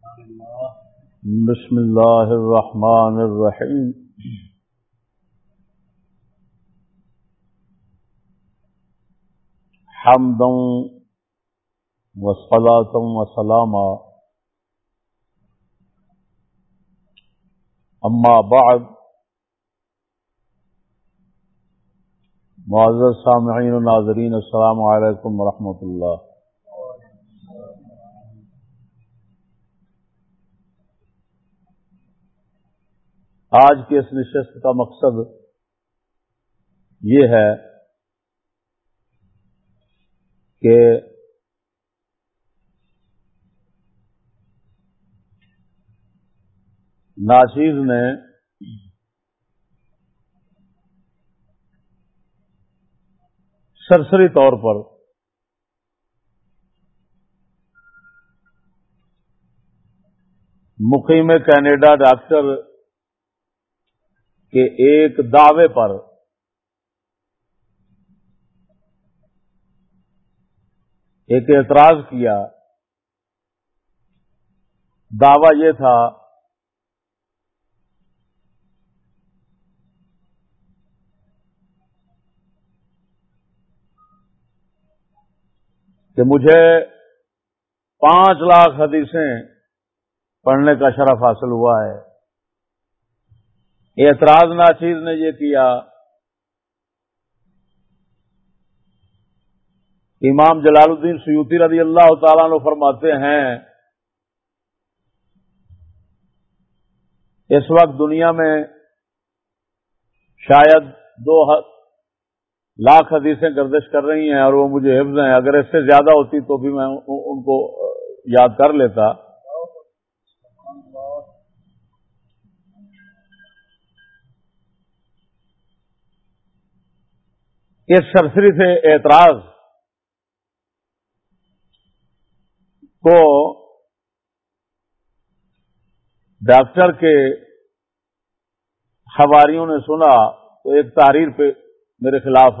بسم الله الرحمن الرحيم حمدا وصلاة وسلاما أما بعد، معزز سامعین و ناظرین، السلام علیکم ورحمۃ اللہ. آج کی اس نشست کا مقصد یہ ہے کہ ناشیز نے سرسری طور پر مقیم کینیڈا ڈاکٹر کہ ایک دعوے پر ایک اعتراض کیا، دعویٰ یہ تھا کہ مجھے پانچ لاکھ حدیثیں پڑھنے کا شرف حاصل ہوا ہے۔ اعتراض ناچیز نے یہ کیا امام جلال الدین سیوتی رضی اللہ تعالیٰ نے فرماتے ہیں، اس وقت دنیا میں شاید دو لاکھ حدیثیں گردش کر رہی ہیں اور وہ مجھے حفظ ہیں، اگر اس سے زیادہ ہوتی تو بھی میں ان کو یاد کر لیتا۔ اس سرسری سے اعتراض کو ڈاکٹر کے خباریوں نے سنا تو ایک تحریر پہ میرے خلاف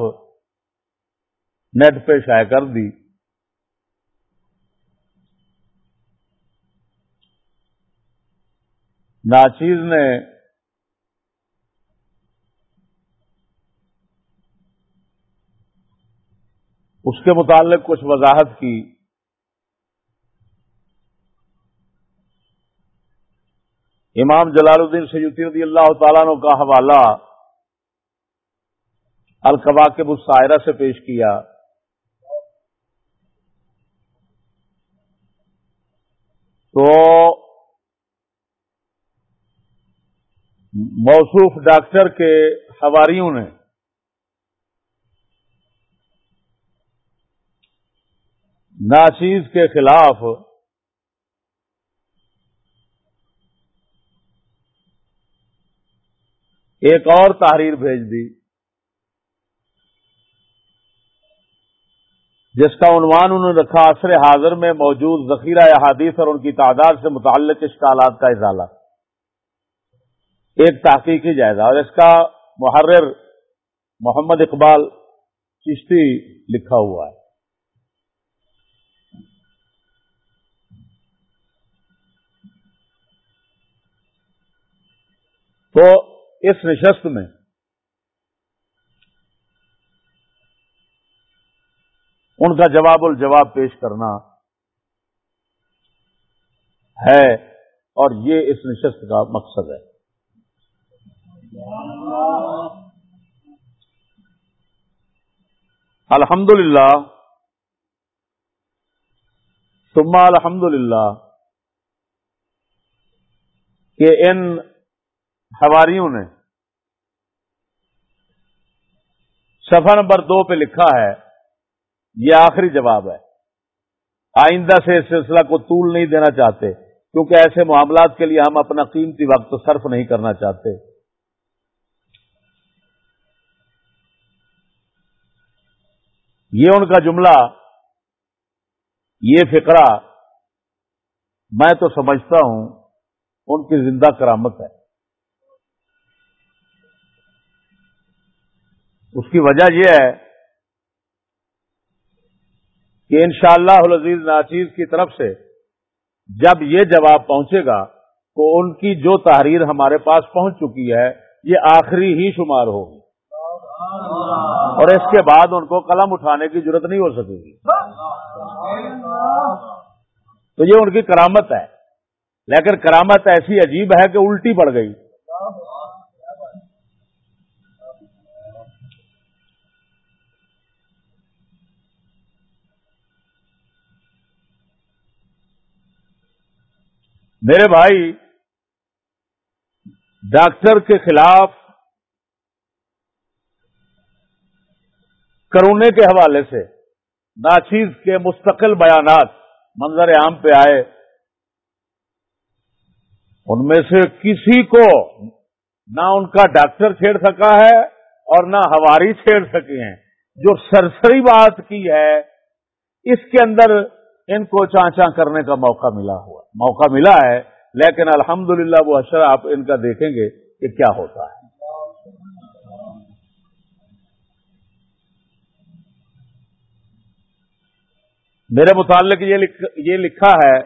نیٹ پہ شائع کر دی۔ ناچیز نے اس کے متعلق کچھ وضاحت کی۔ امام جلال الدین سیدی رضی اللہ تعالیٰ نے کا حوالہ القبا کے سے پیش کیا۔ تو موصوف ڈاکٹر کے حواریوں نے ناچیز کے خلاف ایک اور تحریر بھیج دی، جس کا عنوان انہوں نے رکھا، عصر حاضر میں موجود ذخیرہ احادیث اور ان کی تعداد سے متعلق اشکالات کا ازالہ۔ ایک تحقیقی جائزہ۔ اور اس کا محرر محمد اقبال چشتی لکھا ہوا ہے۔ تو اس نشست میں ان کا جواب الجواب پیش کرنا ہے اور یہ اس نشست کا مقصد ہے۔ الحمد للہ ثم الحمد للہ کہ ان ہواریوں نے۔ سفر نمبر دو پہ لکھا ہے، یہ آخری جواب ہے۔ آئندہ سے اس سلسلہ کو طول نہیں دینا چاہتے، کیونکہ ایسے معاملات کے لیے ہم اپنا قیمتی وقت صرف نہیں کرنا چاہتے۔ یہ ان کا جملہ، یہ فقرہ میں تو سمجھتا ہوں، ان کی زندہ کرامت ہے۔ اس کی وجہ یہ ہے کہ انشاءاللہ شاء اللہ ناچیز کی طرف سے جب یہ جواب پہنچے گا تو ان کی جو تحریر ہمارے پاس پہنچ چکی ہے، یہ آخری ہی شمار ہوگی۔ اور اس کے بعد ان کو قلم اٹھانے کی ضرورت نہیں ہو سکے گی۔ تو یہ ان کی کرامت ہے۔ لیکن کرامت ایسی عجیب ہے کہ الٹی پڑ گئی۔ میرے بھائی، ڈاکٹر کے خلاف کرونے کے حوالے سے ناچیز کے مستقل بیانات منظر عام پہ آئے۔ ان میں سے کسی کو نہ ان کا ڈاکٹر چھیڑ سکا ہے اور نہ ہواری چھیڑ سکے ہیں۔ جو سرسری بات کی ہے، اس کے اندر ان کو چانچا کرنے کا موقع ملا ہوا۔ موقع ملا ہے، لیکن الحمدللہ وہ اشر آپ ان کا دیکھیں گے کہ کیا ہوتا ہے۔ میرے متعلق یہ لکھا ہے،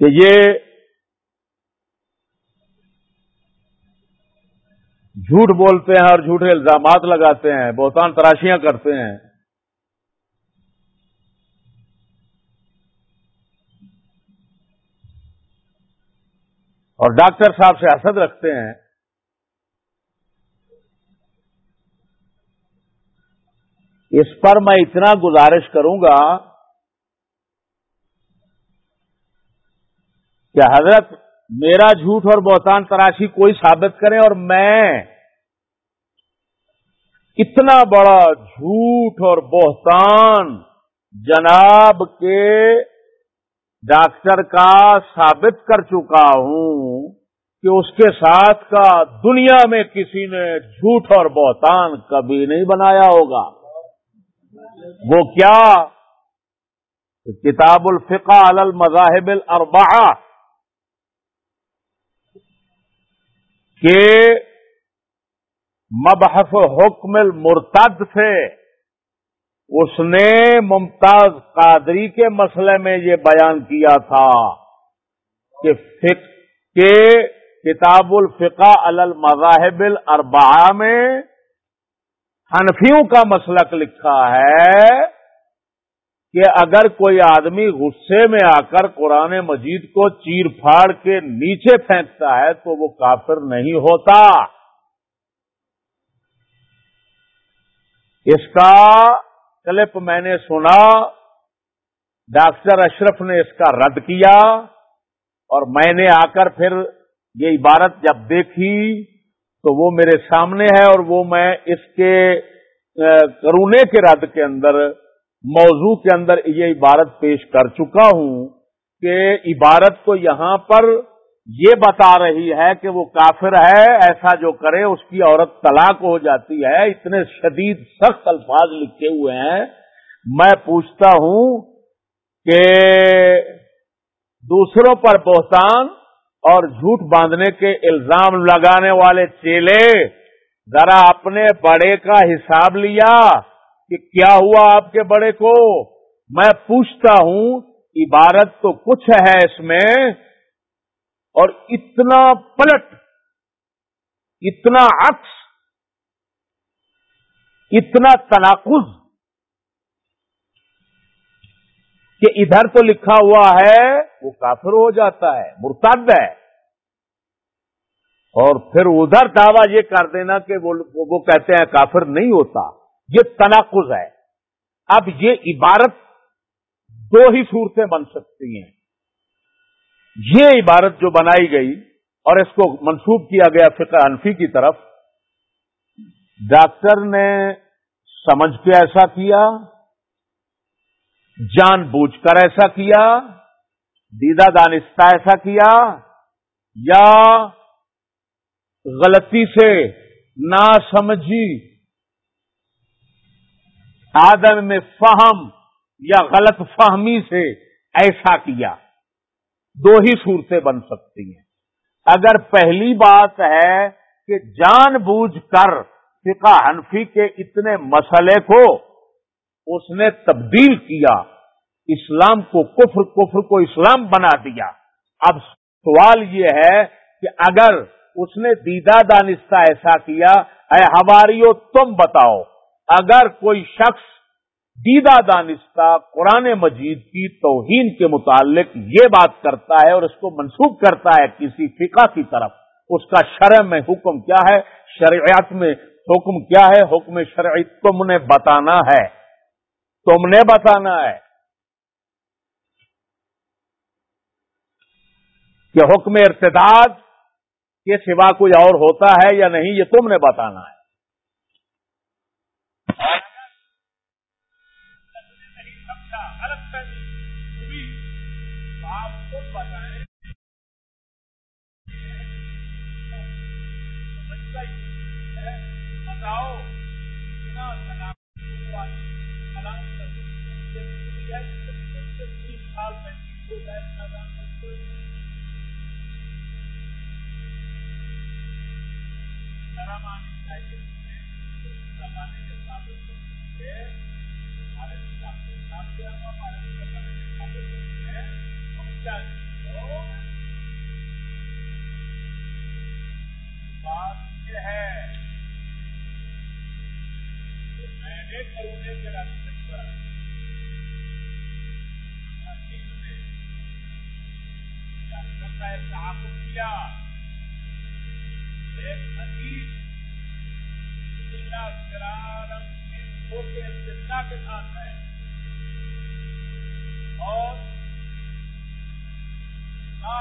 کہ یہ جھوٹ بولتے ہیں اور جھوٹے الزامات لگاتے ہیں، بہتان تراشیاں کرتے ہیں۔ اور ڈاکٹر صاحب سے حسد رکھتے ہیں۔ اس پر میں اتنا گزارش کروں گا کہ حضرت، میرا جھوٹ اور بہتان تراشی کوئی ثابت کرے اور میں اتنا بڑا جھوٹ اور بہتان جناب کے ڈاکٹر کا ثابت کر چکا ہوں کہ اس کے ساتھ کا دنیا میں کسی نے جھوٹ اور بہتان کبھی نہیں بنایا ہوگا۔ وہ کیا؟ کتاب الفقہ علی المذاہب الاربعہ کہ مبحث حکم المرتد سے اس نے ممتاز قادری کے مسئلے میں یہ بیان کیا تھا کہ کہ کتاب الفقہ المذاہب الاربعہ میں حنفیوں کا مسلک لکھا ہے کہ اگر کوئی آدمی غصے میں آ کر قرآن مجید کو چیر پھاڑ کے نیچے پھینکتا ہے تو وہ کافر نہیں ہوتا۔ اس کا کلپ میں نے سنا، ڈاکٹر اشرف نے اس کا رد کیا اور میں نے آ کر پھر یہ عبارت جب دیکھی تو وہ میرے سامنے ہے اور وہ میں اس کے کرونے کے رد کے اندر، موضوع کے اندر یہ عبارت پیش کر چکا ہوں کہ عبارت کو یہاں پر یہ بتا رہی ہے کہ وہ کافر ہے، ایسا جو کرے اس کی عورت طلاق ہو جاتی ہے۔ اتنے شدید سخت الفاظ لکھے ہوئے ہیں۔ میں پوچھتا ہوں کہ دوسروں پر بہتان اور جھوٹ باندھنے کے الزام لگانے والے چیلے، ذرا اپنے بڑے کا حساب لیا کہ کیا ہوا آپ کے بڑے کو۔ میں پوچھتا ہوں، عبارت تو کچھ ہے اس میں۔ اور اتنا پلٹ، اتنا عکس، اتنا تناقض کہ ادھر تو لکھا ہوا ہے، وہ کافر ہو جاتا ہے، مرتد ہے۔ اور پھر ادھر دعویٰ یہ کر دینا کہ وہ کہتے ہیں کافر نہیں ہوتا۔ یہ تناقض ہے۔ اب یہ عبارت دو ہی صورتیں بن سکتی ہیں۔ یہ عبارت جو بنائی گئی اور اس کو منسوب کیا گیا فقہ انفی کی طرف، ڈاکٹر نے سمجھ کے ایسا کیا، جان بوجھ کر ایسا کیا، دیدہ دانستہ ایسا کیا، یا غلطی سے نہ سمجھی آدم میں فہم یا غلط فہمی سے ایسا کیا۔ دو ہی صورتیں بن سکتی ہیں۔ اگر پہلی بات ہے کہ جان بوجھ کر فقہ حنفی کے اتنے مسئلے کو اس نے تبدیل کیا، اسلام کو کفر کفر کو اسلام بنا دیا، اب سوال یہ ہے کہ اگر اس نے دیدہ دانستہ ایسا کیا، اے ہماری تم بتاؤ، اگر کوئی شخص دیدہ دانستہ قرآن مجید کی توہین کے متعلق یہ بات کرتا ہے اور اس کو منسوخ کرتا ہے کسی فقہ کی طرف۔ اس کا شرع میں حکم کیا ہے؟ شریعت میں حکم کیا ہے؟ حکم شرعی تم نے بتانا ہے۔ تم نے بتانا ہے۔ کہ حکم ارتداد کے سوا کوئی اور ہوتا ہے یا نہیں، یہ تم نے بتانا ہے۔ کے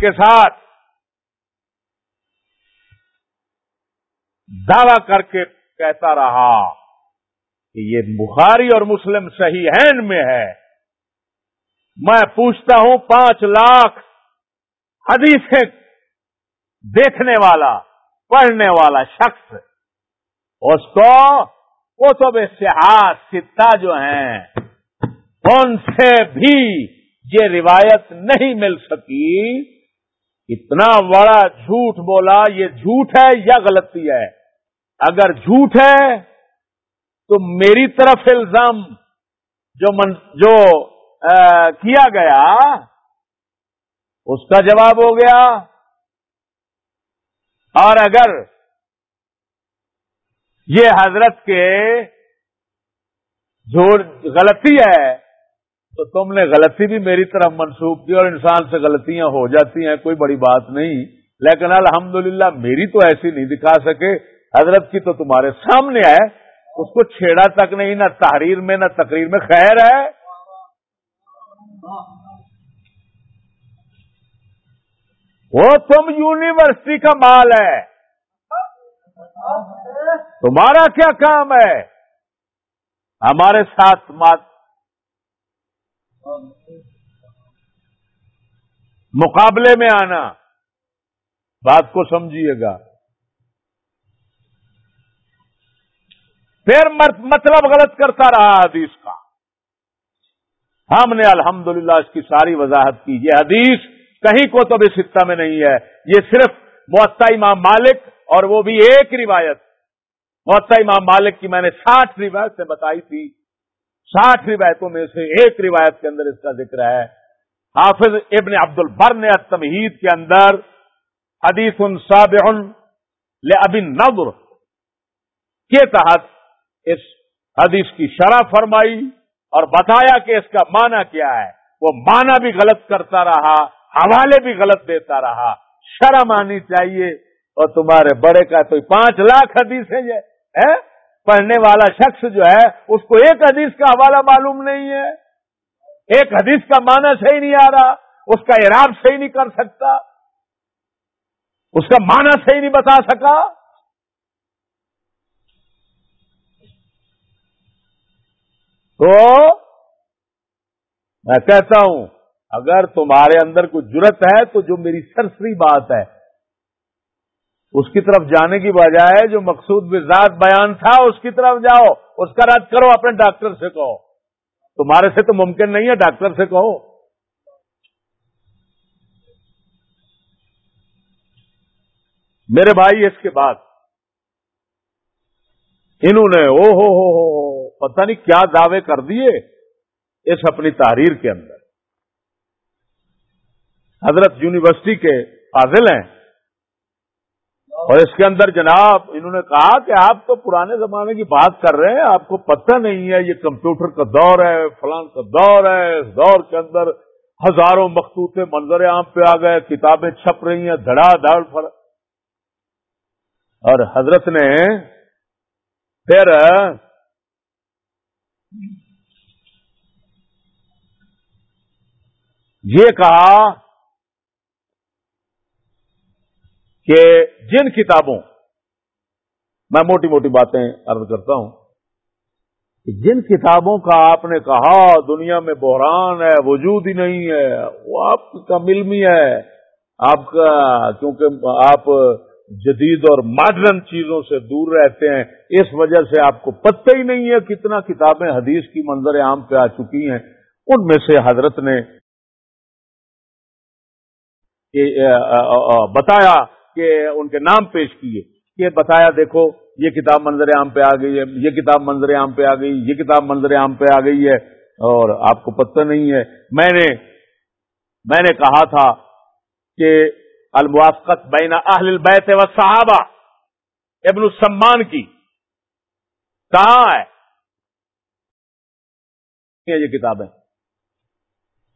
کے ساتھ دعوی کر کے کہتا رہا کہ یہ بخاری اور مسلم صحیح ہین میں ہے۔ میں پوچھتا ہوں پانچ لاکھ حدیثیں دیکھنے والا، پڑھنے والا شخص۔ اس کو کتب سیاحت، ستا جو ہیں، ان سے بھی یہ روایت نہیں مل سکی۔ اتنا بڑا جھوٹ بولا، یہ جھوٹ ہے یا غلطی ہے؟ اگر جھوٹ ہے تو میری طرف الزام جو من، جو کیا گیا، اس کا جواب ہو گیا۔ اور اگر یہ حضرت کے جھوٹ غلطی ہے تو تم نے غلطی بھی میری طرف منسوخ کی اور انسان سے غلطیاں ہو جاتی ہیں، کوئی بڑی بات نہیں۔ لیکن الحمدللہ میری تو ایسی نہیں دکھا سکے۔ حضرت کی تو تمہارے سامنے ہے۔ اس کو چھیڑا تک نہیں، نہ تحریر میں، نہ تقریر میں خیر ہے۔ وہ تم یونیورسٹی کا مال ہے۔ تمہارا کیا کام ہے؟ ہمارے ساتھ مقابلے میں آنا۔ بات کو سمجھیے گا۔ پھر مطلب غلط کرتا رہا حدیث کا۔ ہم نے الحمدللہ اس کی ساری وضاحت کی۔ یہ حدیث کہیں کو تو بھی سکتا میں نہیں ہے۔ یہ صرف معطا امام مالک اور وہ بھی ایک روایت۔ معطا امام مالک کی میں نے ساٹھ روایت سے بتائی تھی ساٹھ روایتوں میں سے ایک روایت کے اندر اس کا ذکر ہے۔ حافظ ابن عبد البر نے تمہید کے اندر حدیث ابن نظر کے تحت اس حدیث کی شرح فرمائی اور بتایا کہ اس کا معنی کیا ہے۔ وہ معنی بھی غلط کرتا رہا، حوالے بھی غلط دیتا رہا۔ شرم آنی چاہیے اور تمہارے بڑے کا تو پانچ لاکھ حدیث ہے یہ پڑھنے والا شخص جو ہے، اس کو ایک حدیث کا حوالہ معلوم نہیں ہے۔ ایک حدیث کا معنی صحیح نہیں آ رہا، اس کا اعراب صحیح نہیں کر سکتا۔ اس کا معنی صحیح نہیں بتا سکا۔ تو میں کہتا ہوں، اگر تمہارے اندر کوئی جرت ہے، تو جو میری سرسری بات ہے اس کی طرف جانے کی بجائے جو مقصود بزاد بیان تھا اس کی طرف جاؤ، اس کا رد کرو، اپنے ڈاکٹر سے کہو۔ تمہارے سے تو ممکن نہیں ہے ڈاکٹر سے کہو۔ میرے بھائی، اس کے بعد انہوں نے او ہو ہو ہو، پتہ نہیں کیا دعوے کر دیے اس اپنی تحریر کے اندر۔ حضرت یونیورسٹی کے فاضل ہیں۔ اور اس کے اندر جناب انہوں نے کہا کہ آپ تو پرانے زمانے کی بات کر رہے ہیں، آپ کو پتہ نہیں ہے، یہ کمپیوٹر کا دور ہے، فلان کا دور ہے، اس دور کے اندر ہزاروں مختوطے منظر عام پہ آ گئے، کتابیں چھپ رہی ہیں، دھڑا دھڑ فرق اور حضرت نے پھر یہ کہا کہ جن کتابوں میں موٹی موٹی باتیں عرض کرتا ہوں، کہ جن کتابوں کا آپ نے کہا دنیا میں بحران ہے، وجود ہی نہیں ہے، وہ آپ کا ملمی ہے، آپ کا کیونکہ آپ جدید اور ماڈرن چیزوں سے دور رہتے ہیں، اس وجہ سے آپ کو پتہ ہی نہیں ہے کتنا کتابیں حدیث کی منظر عام پہ آ چکی ہیں۔ ان میں سے حضرت نے بتایا کہ ان کے نام پیش کیے کہ بتایا دیکھو، یہ کتاب منظر عام پہ آ گئی ہے، یہ کتاب منظر عام پہ آ گئی، یہ کتاب منظر عام پہ آ گئی ہے، اور آپ کو پتہ نہیں ہے۔ میں نے میں نے کہا تھا کہ الموافقت بین اہل البیت و صحابہ ابن السمان کی کہاں ہے؟ یہ کتابیں۔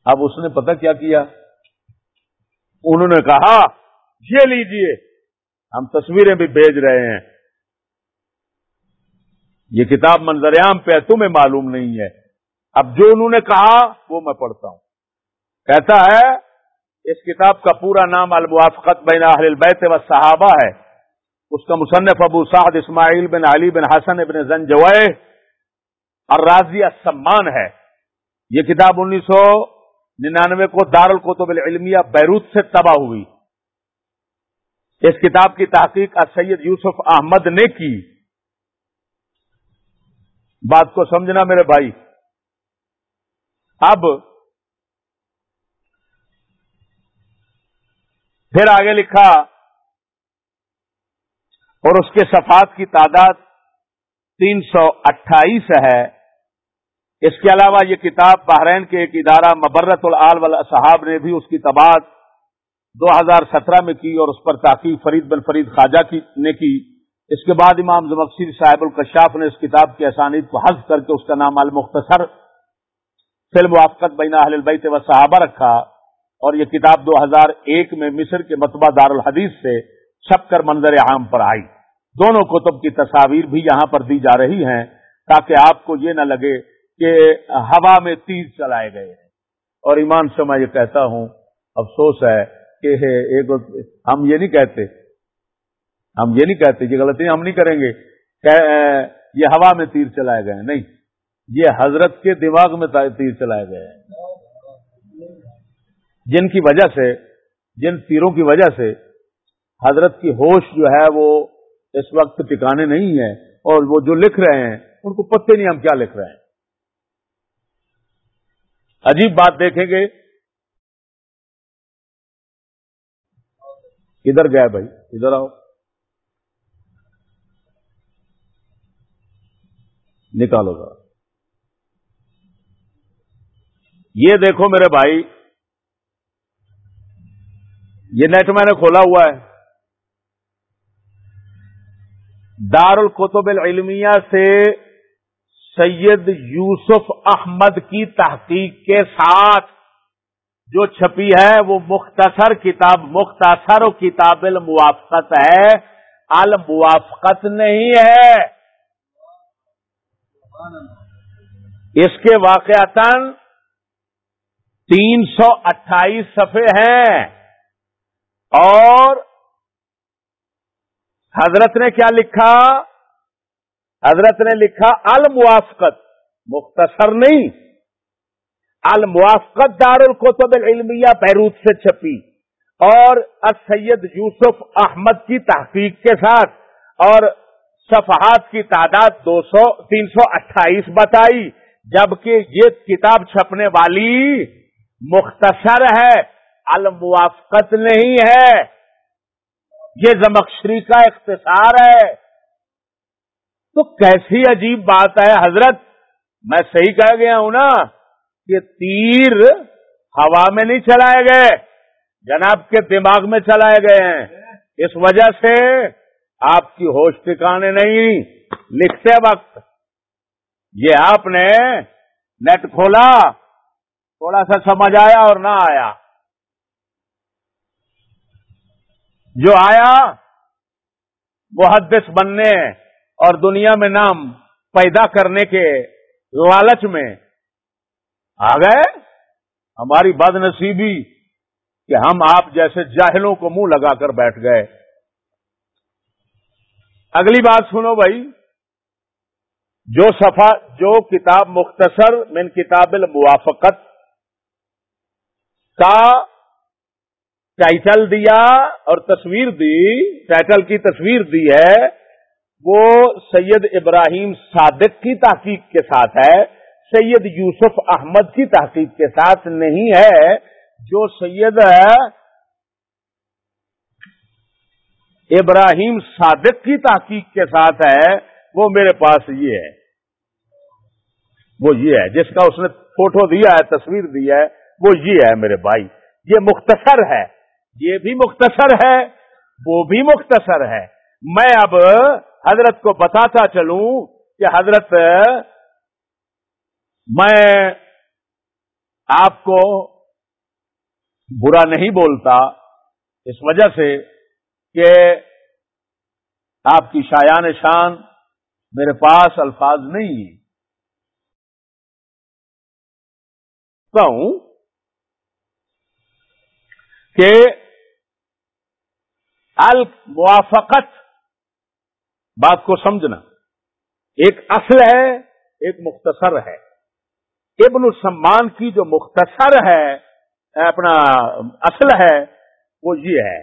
اب اس نے پتہ کیا کیا؟ انہوں نے کہا یہ لیجیے، ہم تصویریں بھی بھیج رہے ہیں۔ یہ کتاب منظریام پہ تمہیں معلوم نہیں ہے۔ اب جو انہوں نے کہا، وہ میں پڑھتا ہوں۔ کہتا ہے، اس کتاب کا پورا نام الموافقت بین اہل البیت و صحابہ ہے۔ اس کا مصنف ابو سعد اسماعیل بن علی بن حسن ابن زنجوئے۔ اور راضی سمان ہے۔ یہ کتاب انیس سو ننانوے کو دار القتب العلمیہ بیروت سے تباہ ہوئی۔ اس کتاب کی تحقیق سید یوسف احمد نے کی۔ بات کو سمجھنا میرے بھائی۔ اب پھر آگے لکھا اور اس کے صفات کی تعداد تین سو اٹھائیس ہے۔ اس کے علاوہ یہ کتاب بحرین کے ایک ادارہ مبرت العال صاحب نے بھی اس کی تباد دو ہزار سترہ میں کی اور اس پر تاقی فرید بن فرید خواجہ کی نے کی۔ اس کے بعد امام زمکسیر صاحب الکشاف نے اس کتاب کی اسانید کو حذف کر کے اس کا نام المختصر فلم وافقت بین اہل البیت و صحابہ رکھا اور یہ کتاب دو ہزار ایک میں مصر کے متبہ دار الحدیث سے چھپ کر منظر عام پر آئی۔ دونوں کتب کی تصاویر بھی یہاں پر دی جا رہی ہیں تاکہ آپ کو یہ نہ لگے کہ ہوا میں تیز چلائے گئے ہیں۔ اور ایمان سے میں یہ کہتا ہوں، افسوس ہے کہ ایک ہم یہ نہیں کہتے۔ ہم یہ نہیں کہتے یہ غلطی ہم نہیں کریں گے۔ یہ ہوا میں تیر چلائے گئے نہیں، یہ حضرت کے دماغ میں تیر چلائے گئے ہیں۔ جن کی وجہ سے، جن تیروں کی وجہ سے حضرت کی ہوش جو ہے وہ اس وقت ٹکانے نہیں ہے اور وہ جو لکھ رہے ہیں، ان کو پتے نہیں ہم کیا لکھ رہے ہیں۔ عجیب بات دیکھیں گے کدھر گئے بھائی، ادھر آؤ۔ نکالو گا۔ یہ دیکھو میرے بھائی، یہ نیٹ میں نے کھولا ہوا ہے۔ دار القتب العلمیہ سے سید یوسف احمد کی تحقیق کے ساتھ جو چھپی ہے وہ مختصر کتاب مختصر کتاب الموافقت ہے۔ الموافقت نہیں ہے۔ اس کے واقعات تین سو اٹھائیس صفحے ہیں۔ اور حضرت نے کیا لکھا؟ حضرت نے لکھا الموافقت، مختصر نہیں۔ الموافقت دار القتب العلمیہ بیروت سے چھپی اور سید یوسف احمد کی تحقیق کے ساتھ اور صفحات کی تعداد دو سو، تین سو اٹھائیس بتائی، جبکہ یہ کتاب چھپنے والی مختصر ہے، الموافقت نہیں ہے۔ یہ زمکشری کا اختصار ہے۔ تو کیسی عجیب بات ہے حضرت، میں صحیح کہہ گیا ہوں نا۔ کہ تیر ہوا میں نہیں چلائے گئے، جناب کے دماغ میں چلائے گئے ہیں۔ اس وجہ سے آپ کی ہوش ٹھکانے نہیں، لکھتے وقت۔ یہ آپ نے نیٹ کھولا، تھوڑا سا سمجھ آیا اور نہ آیا۔ جو آیا، محدث بننے اور دنیا میں نام پیدا کرنے کے لالچ میں آ گئے؟ ہماری بد نصیبی کہ ہم آپ جیسے جاہلوں کو منہ لگا کر بیٹھ گئے۔ اگلی بات سنو بھائی، جو صفا جو کتاب مختصر من کتاب الموافقت کا ٹائٹل دیا اور تصویر دی، ٹائٹل کی تصویر دی ہے، وہ سید ابراہیم صادق کی تحقیق کے ساتھ ہے۔ سید یوسف احمد کی تحقیق کے ساتھ نہیں ہے، جو سید ابراہیم صادق کی تحقیق کے ساتھ ہے، وہ میرے پاس یہ ہے۔ وہ یہ ہے، جس کا اس نے فوٹو دیا ہے، تصویر دی ہے، وہ یہ ہے میرے بھائی۔ یہ مختصر ہے۔ یہ بھی مختصر ہے، وہ بھی مختصر ہے۔ میں اب حضرت کو بتاتا چلوں کہ حضرت میں آپ کو برا نہیں بولتا اس وجہ سے کہ آپ کی شایان شان میرے پاس الفاظ نہیں کہوں کہ الموافقت بات کو سمجھنا۔ ایک اصل ہے، ایک مختصر ہے۔ ابن السمان کی جو مختصر ہے، اپنا اصل ہے، وہ یہ ہے۔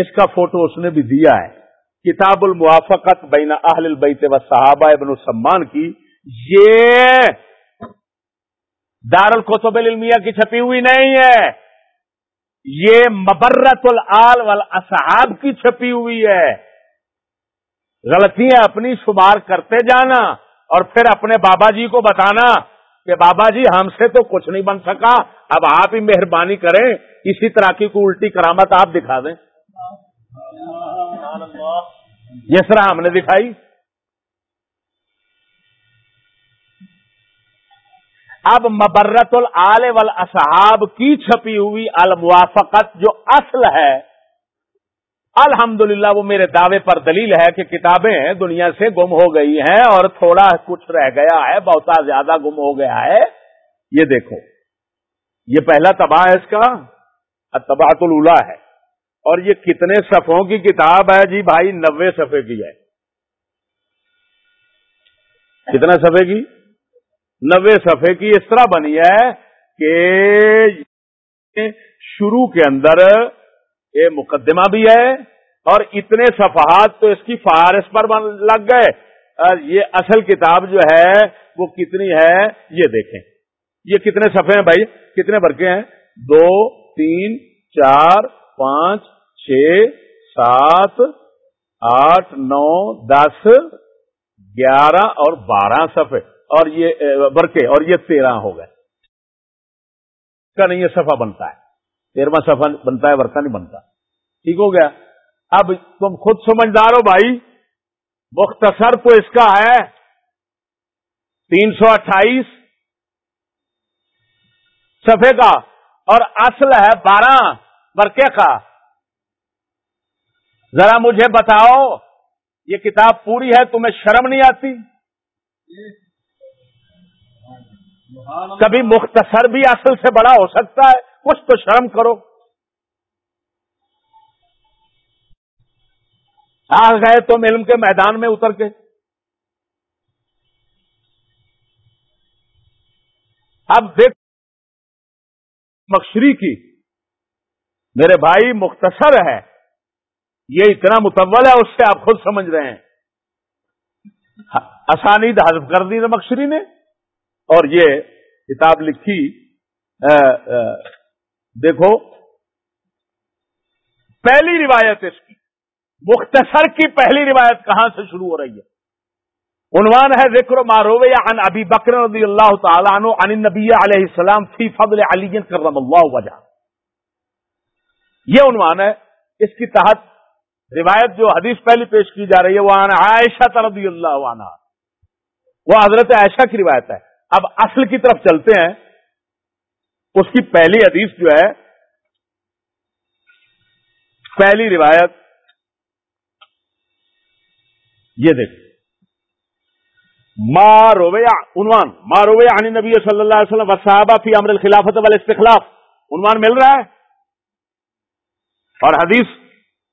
اس کا فوٹو اس نے بھی دیا ہے۔ کتاب الموافقت بین اہل البیت و صحابہ ابن السمان کی۔ یہ دار القتب العلمیہ کی چھپی ہوئی نہیں ہے۔ یہ مبرت العال والاصحاب کی چھپی ہوئی ہے۔ غلطیاں اپنی شمار کرتے جانا اور پھر اپنے بابا جی کو بتانا۔ کہ بابا جی ہم سے تو کچھ نہیں بن سکا، اب آپ ہی مہربانی کریں، اسی طرح کی کوئی الٹی کرامت آپ دکھا دیں۔ جس طرح ہم نے دکھائی۔ اب مبرت العال والاصحاب کی چھپی ہوئی الموافقت جو اصل ہے الحمدللہ، وہ میرے دعوے پر دلیل ہے کہ کتابیں دنیا سے گم ہو گئی ہیں اور تھوڑا کچھ رہ گیا ہے بہت زیادہ گم ہو گیا ہے۔ یہ دیکھو، یہ پہلا تباہ ہے اس کا تباہ الا ہے۔ اور یہ کتنے صفوں کی کتاب ہے؟ جی بھائی، نوے صفحے کی ہے۔ کتنے صفحے کی؟ نوے صفحے کی اس طرح بنی ہے کہ شروع کے اندر یہ مقدمہ بھی ہے اور اتنے صفحات تو اس کی فہارس پر لگ گئے۔ یہ اصل کتاب جو ہے وہ کتنی ہے یہ دیکھیں۔ یہ کتنے صفحے ہیں بھائی؟ کتنے برقے ہیں؟ دو، تین، چار، پانچ، چھ، سات، آٹھ، نو، دس، گیارہ اور بارہ صفحے۔ اور یہ برقے اور یہ تیرہ ہو گئے۔ کا نہیں، یہ صفحہ بنتا ہے۔ تیرواں سفر بنتا ہے، ورثہ نہیں بنتا۔ ٹھیک ہو گیا۔ اب تم خود سمجھدار ہو بھائی۔ مختصر تو اس کا ہے۔ تین سو اٹھائیس۔ صفحے کا۔ اور اصل ہے بارہ برقے کا۔ ذرا مجھے بتاؤ، یہ کتاب پوری ہے، تمہیں شرم نہیں آتی؟ کبھی مختصر بھی اصل سے بڑا ہو سکتا ہے۔ کچھ تو شرم کرو۔ آ گئے تم علم کے میدان میں اتر کے۔ اب دیکھ۔ مکشری کی۔ میرے بھائی، مختصر ہے۔ یہ اتنا متول ہے، اس سے آپ خود سمجھ رہے ہیں۔ آسانی حذف کر دی مکشری نے۔ اور یہ کتاب لکھی دیکھو، پہلی روایت اس کی، مختصر کی پہلی روایت کہاں سے شروع ہو رہی ہے؟ عنوان ہے ذکر ماروے عن ابی بکر رضی اللہ تعالیٰ عنہ عن نبی علیہ السلام فی فضل علی کرم اللہ وجہ۔ یہ عنوان ہے، اس کی تحت روایت جو حدیث پہلی پیش کی جا رہی ہے، وہ عائشہ رضی اللہ عنہ۔ وہ حضرت عائشہ کی روایت ہے۔ اب اصل کی طرف چلتے ہیں۔ اس کی پہلی حدیث جو ہے، پہلی روایت، یہ دیکھ ما رویا عنوان، ما رویا عن نبی صلی اللہ علیہ وسلم وصحابہ فی امر الخلافت والاستخلاف۔ عنوان مل رہا ہے؟ اور حدیث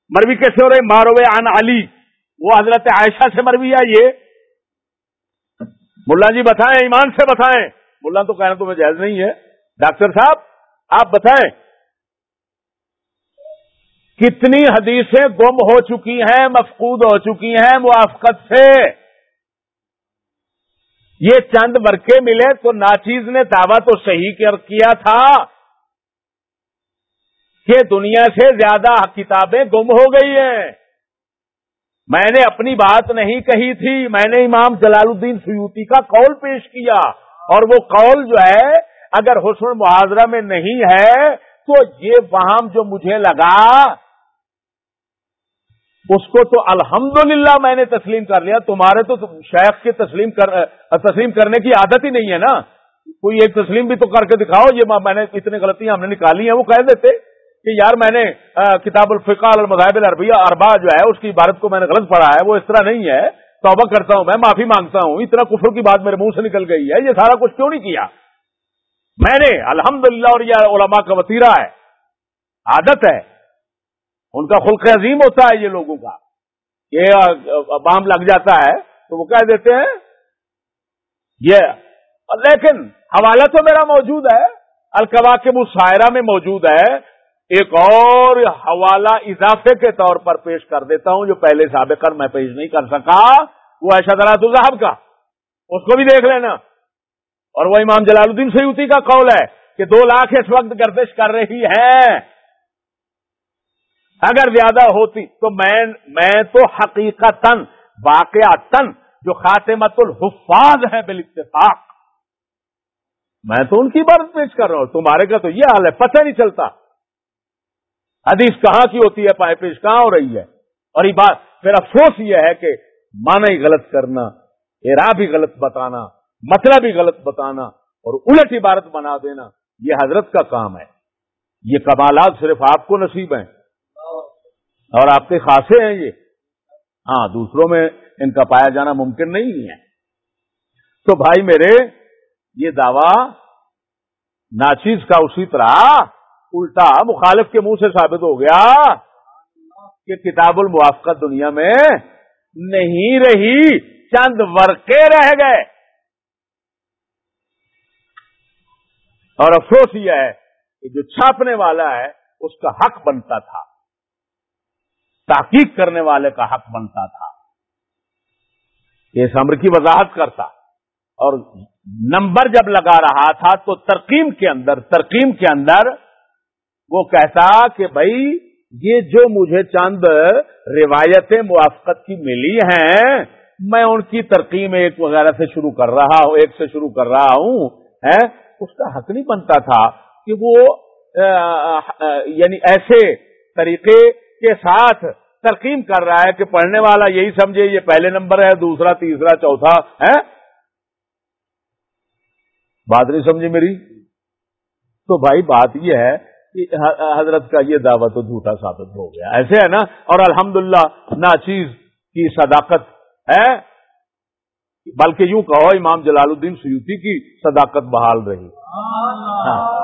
مروی کیسے ہو رہی ما رویا عن علی، وہ حضرت عائشہ سے مروی ہے یہ۔ ملا جی بتائیں، ایمان سے بتائیں۔ ملا تو کہنا تمہیں جائز نہیں ہے۔ ڈاکٹر صاحب، آپ بتائیں، کتنی حدیثیں گم ہو چکی ہیں، مفقود ہو چکی ہیں موافقت سے؟ یہ چند ورقے ملے تو ناچیز نے دعویٰ تو صحیح کیا تھا کہ دنیا سے زیادہ کتابیں گم ہو گئی ہیں۔ میں نے اپنی بات نہیں کہی تھی، میں نے امام جلال الدین سیوتی کا قول پیش کیا اور وہ قول جو ہے اگر حسن محاذرہ میں نہیں ہے، تو یہ وہاں جو مجھے لگا، اس کو تو الحمدللہ میں نے تسلیم کر لیا۔ تمہارے تو شیخ کے تسلیم کر، تسلیم کرنے کی عادت ہی نہیں ہے نا۔ کوئی ایک تسلیم بھی تو کر کے دکھاؤ، یہ میں نے اتنی غلطیاں ہم نے نکالی ہیں، وہ کہہ دیتے کہ یار میں نے کتاب الفقہ المذاہب العربیہ اربا جو ہے، اس کی عبارت کو میں نے غلط پڑھا ہے، وہ اس طرح نہیں ہے۔ توبہ کرتا ہوں، میں معافی مانگتا ہوں۔ اتنا کفر کی بات میرے منہ سے نکل گئی ہے، یہ سارا کچھ کیوں نہیں کیا؟ میں نے الحمدللہ اور یہ علماء کا وطیرہ ہے، عادت ہے۔ ان کا خلق عظیم ہوتا ہے یہ لوگوں کا۔ یہ بام لگ جاتا ہے تو وہ کہہ دیتے ہیں، یہ، لیکن حوالہ تو میرا موجود ہے القوا کے مشاعرہ میں موجود ہے۔ ایک اور حوالہ اضافے کے طور پر پیش کر دیتا ہوں جو پہلے سابق میں پیش نہیں کر سکا، وہ ایسا دراز صاحب کا۔ اس کو بھی دیکھ لینا۔ اور وہ امام جلال الدین سیوتی کا قول ہے کہ دو لاکھ اس وقت گردش کر رہی ہے۔ اگر زیادہ ہوتی تو میں میں تو حقیقت واقع تن جو خاتمت الحفاظ ہے بال اتفاق میں تو ان کی بات پیش کر رہا ہوں۔ تمہارے کا تو یہ حال ہے، پتہ نہیں چلتا۔ حدیث کہاں کی ہوتی ہے، پائے پیش کہاں ہو رہی ہے۔ اور یہ بات پھر افسوس یہ ہے کہ مانا ہی غلط کرنا ایرا بھی غلط بتانا مطلب بھی غلط بتانا اور الٹ عبارت بنا دینا، یہ حضرت کا کام ہے۔ یہ کمالات صرف آپ کو نصیب ہیں۔ اور آپ کے خاصے ہیں یہ۔ ہاں دوسروں میں ان کا پایا جانا ممکن نہیں ہے۔ تو بھائی میرے، یہ دعوی ناچیز کا اسی طرح الٹا مخالف کے منہ سے ثابت ہو گیا کہ کتاب الموافقت دنیا میں نہیں رہی، چند ورقے رہ گئے۔ اور افسوس یہ ہے کہ جو چھاپنے والا ہے، اس کا حق بنتا تھا۔ تحقیق کرنے والے کا حق بنتا تھا۔ اس امر کی وضاحت کرتا۔ اور نمبر جب لگا رہا تھا تو ترقیم کے اندر، ترقیم کے اندر وہ کہتا کہ بھائی، یہ جو مجھے چند روایتیں موافقت کی ملی ہیں، میں ان کی ترقیم ایک وغیرہ سے شروع کر رہا ہوں، ایک سے شروع کر رہا ہوں اس کا حق نہیں بنتا تھا کہ وہ یعنی ایسے طریقے کے ساتھ ترقیم کر رہا ہے کہ پڑھنے والا یہی سمجھے یہ پہلے نمبر ہے، دوسرا، تیسرا، چوتھا ہے بات نہیں سمجھی میری؟ تو بھائی بات یہ ہے کہ حضرت کا یہ دعوت تو جھوٹا ثابت ہو گیا، ایسے ہے نا؟ اور الحمدللہ للہ کی صداقت ہے بلکہ یوں کہو، امام جلال الدین سیوتی کی صداقت بحال رہی۔ ہاں۔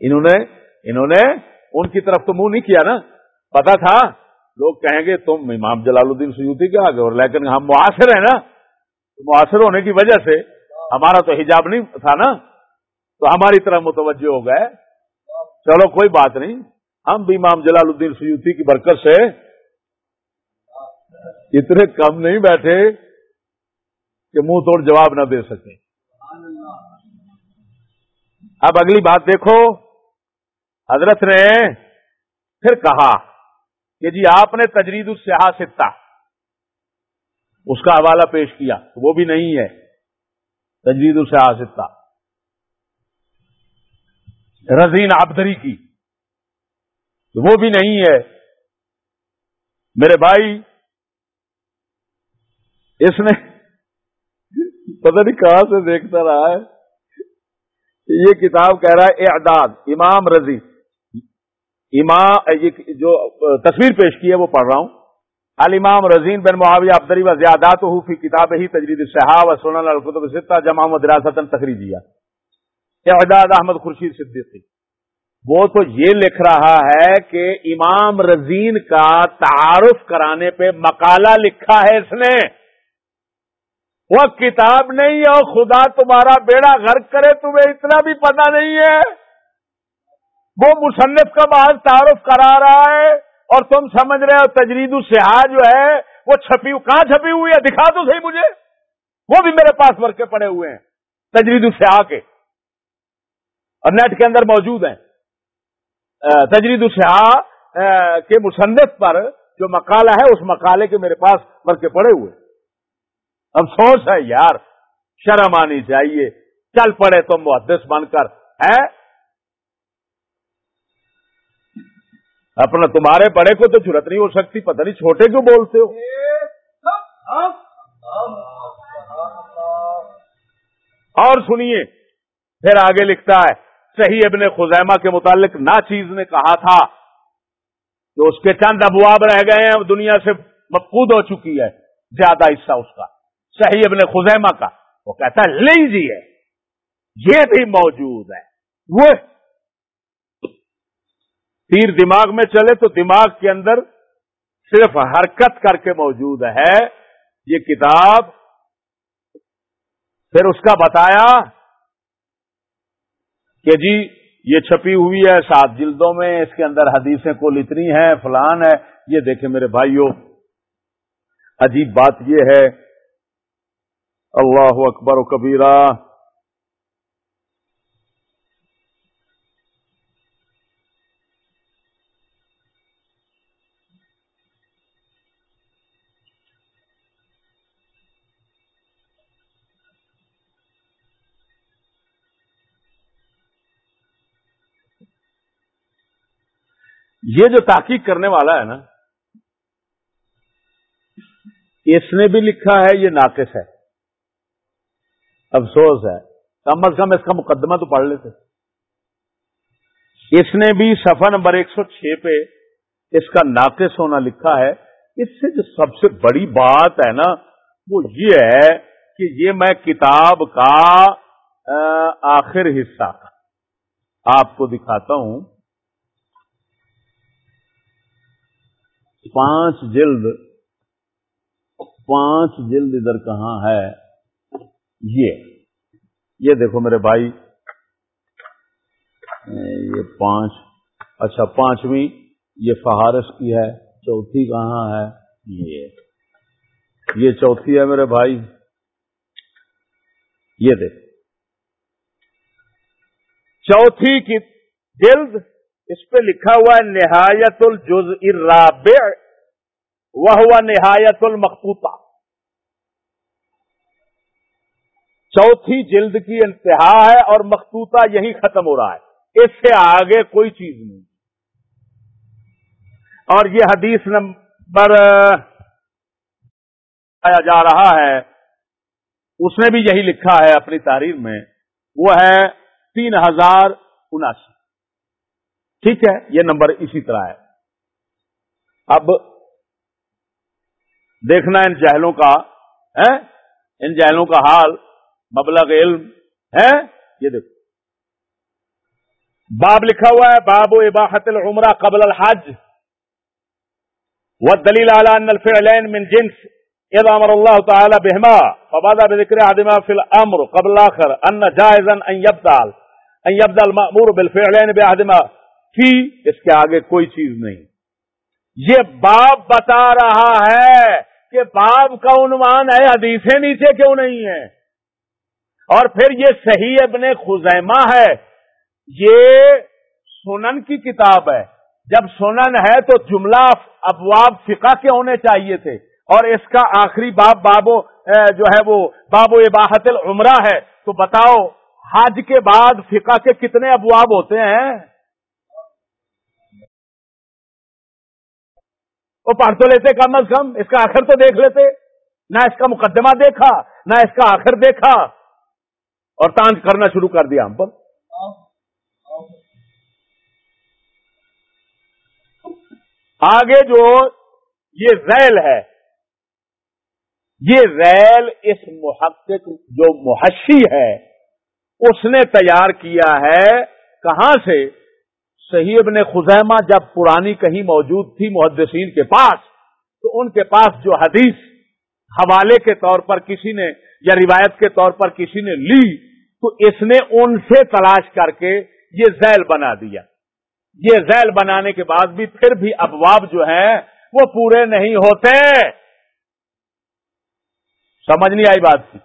انہوں نے انہوں نے ان کی طرف تو منہ نہیں کیا نا۔ پتا تھا، لوگ کہیں گے، تم امام جلال الدین سیوتی کے آگے اور لیکن ہم معاصر ہیں نا۔ معاصر ہونے کی وجہ سے ہمارا تو حجاب نہیں تھا نا۔ تو ہماری طرح متوجہ ہو گئے۔ چلو، کوئی بات نہیں۔ ہم بھی امام جلال الدین سیوتی کی برکت سے اتنے کم نہیں بیٹھے۔ کہ منہ توڑ جواب نہ دے سکے اب اگلی بات دیکھو۔ حضرت نے پھر کہا کہ جی آپ نے تجرید السیاح ستا اس کا حوالہ پیش کیا۔ وہ بھی نہیں ہے۔ تجرید السیاح ستا رضین آبدری کی۔ وہ بھی نہیں ہے۔ میرے بھائی، اس نے پتہ نہیں کہاں سے دیکھتا رہا ہے۔ یہ کتاب کہہ رہا ہے اعداد، امام رضی۔ امام جو تصویر پیش کی ہے وہ پڑھ رہا ہوں۔ الامام رضین بن معاویہ ابدری و زیادات فی کتاب ہی تجرید صحاب و سنن القتب ستہ جمع و دراستن تخریجیہ۔ اعداد احمد خورشید صدیقی۔ وہ تو یہ لکھ رہا ہے کہ امام رضین کا تعارف کرانے پہ مقالہ لکھا ہے اس نے۔ وہ کتاب نہیں ہے خدا تمہارا بیڑا غرق کرے، تمہیں اتنا بھی پتا نہیں ہے۔ وہ مصنف کا بعض تعارف کرا رہا ہے اور تم سمجھ رہے ہو تجرید السہا جو ہے، وہ چھپی، کہاں چھپی ہوئی ہے؟ دکھا دو صحیح مجھے۔ وہ بھی میرے پاس ورکے پڑے ہوئے ہیں، تجرید السہا کے۔ اور نیٹ کے اندر موجود ہیں۔ تجرید السہا کے مصنف پر جو مقالہ ہے، اس مقالے کے میرے پاس ورکے پڑے ہوئے۔ ہیں افسوس ہے یار، شرم آنی چاہیے۔ چل پڑے تو محدث بن کر، ہے؟ اپنا تمہارے بڑے کو تو ضرورت نہیں ہو سکتی، پتہ نہیں چھوٹے کیوں بولتے ہو۔ اور سنیے، پھر آگے لکھتا ہے، صحیح ابن خزیمہ کے متعلق نا چیز نے کہا تھا کہ اس کے چند ابواب رہ گئے ہیں دنیا سے مفقود ہو چکی ہے، زیادہ حصہ اس کا۔ صحیح ابن خزیمہ کا۔ وہ کہتا ہے لیجیے یہ بھی موجود ہے۔ وہ تیر دماغ میں چلے تو دماغ کے اندر صرف حرکت کر کے موجود ہے۔ یہ کتاب پھر اس کا بتایا کہ جی یہ چھپی ہوئی ہے، سات جلدوں میں اس کے اندر حدیثیں کل اتنی ہیں، فلان ہے۔ یہ دیکھیں میرے بھائیوں، عجیب بات یہ ہے اللہ اکبر و کبیرہ یہ جو تحقیق کرنے والا ہے نا، اس نے بھی لکھا ہے، یہ ناقص ہے۔ افسوس ہے۔ کم از کم اس کا مقدمہ تو پڑھ لیتے۔ اس نے بھی صفحہ نمبر ایک سو چھ پہ اس کا ناقص ہونا لکھا ہے۔ اس سے جو سب سے بڑی بات ہے نا، وہ یہ ہے کہ یہ میں کتاب کا آخر حصہ آپ کو دکھاتا ہوں۔ پانچ جلد پانچ جلد ادھر کہاں ہے؟ یہ یہ دیکھو میرے بھائی، یہ پانچ اچھا پانچویں، یہ فہارس کی ہے، چوتھی کہاں ہے؟ یہ یہ چوتھی ہے میرے بھائی۔ یہ دیکھ چوتھی کی جلد، اس پہ لکھا ہوا ہے، نہایت الجز الرابع وہ ہوا نہایت المقوطہ چوتھی جلد کی انتہا ہے اور مختوطہ یہی ختم ہو رہا ہے۔ اس سے آگے کوئی چیز نہیں۔ اور یہ حدیث نمبر آیا جا رہا ہے۔ اس نے بھی یہی لکھا ہے اپنی تاریخ میں۔ وہ ہے تین ہزار اناسی۔ ٹھیک ہے، یہ نمبر اسی طرح ہے۔ اب دیکھنا ان جہلوں کا ان جہلوں کا حال۔ مبلغ علم ہے؟ یہ دیکھو۔ باب لکھا ہوا ہے، باب و اباحت العمرہ قبل الحج۔ وہ دلیل اعلیٰ الفعلین من جنس اذا امر اللہ تعالی بہما فبادا بذکر عدمہ فی الامر قبل آخر ان جائزا ان یبدال ان یبدال مأمور بالفعلین بعدمہ فی اس کے آگے کوئی چیز نہیں۔ یہ باب بتا رہا ہے کہ باب کا عنوان ہے، حدیثیں نیچے کیوں نہیں ہے اور پھر یہ صحیح ابن خزیمہ ہے۔ یہ سنن کی کتاب ہے۔ جب سنن ہے تو جملہ ابواب فقہ کے ہونے چاہیے تھے۔ اور اس کا آخری باب، بابو جو ہے وہ بابو اباحت العمرہ ہے۔ تو بتاؤ، حج کے بعد فقہ کے کتنے ابواب ہوتے ہیں؟ وہ پڑھ تو لیتے کم از کم، اس کا آخر تو دیکھ لیتے۔ نہ اس کا مقدمہ دیکھا، نہ اس کا آخر دیکھا۔ اور تانچ کرنا شروع کر دیا ہم پر۔ آگے جو یہ ریل ہے، یہ ریل اس محقق جو محشی ہے، اس نے تیار کیا ہے کہاں سے؟ صحیح ابن خزیمہ جب پرانی کہیں موجود تھی محدثین کے پاس، تو ان کے پاس جو حدیث حوالے کے طور پر کسی نے یا روایت کے طور پر کسی نے لی تو اس نے ان سے تلاش کر کے یہ ذیل بنا دیا۔ یہ ذیل بنانے کے بعد بھی پھر بھی ابواب جو ہیں وہ پورے نہیں ہوتے۔ سمجھ نہیں آئی بات کی۔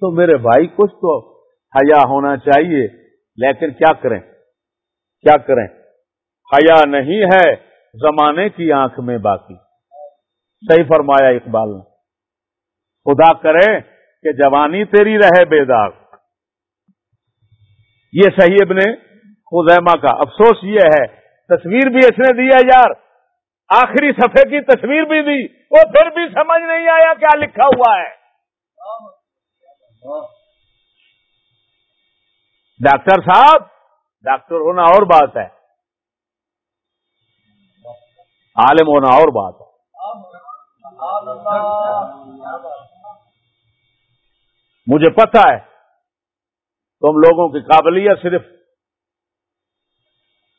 تو میرے بھائی، کچھ تو حیا ہونا چاہیے، لیکن کیا کریں؟ کیا کریں؟ حیا نہیں ہے، زمانے کی آنکھ میں باقی۔ صحیح فرمایا اقبال نے۔ خدا کرے کہ جوانی تیری رہے بے داغ۔ یہ صحیح ابن خزیمہ کا۔ افسوس یہ ہے، تصویر بھی اس نے دیا یار۔ آخری صفحے کی تصویر بھی دی۔ وہ پھر بھی سمجھ نہیں آیا کیا لکھا ہوا ہے۔ ڈاکٹر صاحب، ڈاکٹر ہونا اور بات ہے۔ عالم ہونا اور بات ہے۔ مجھے پتا ہے تم لوگوں کی قابلیت صرف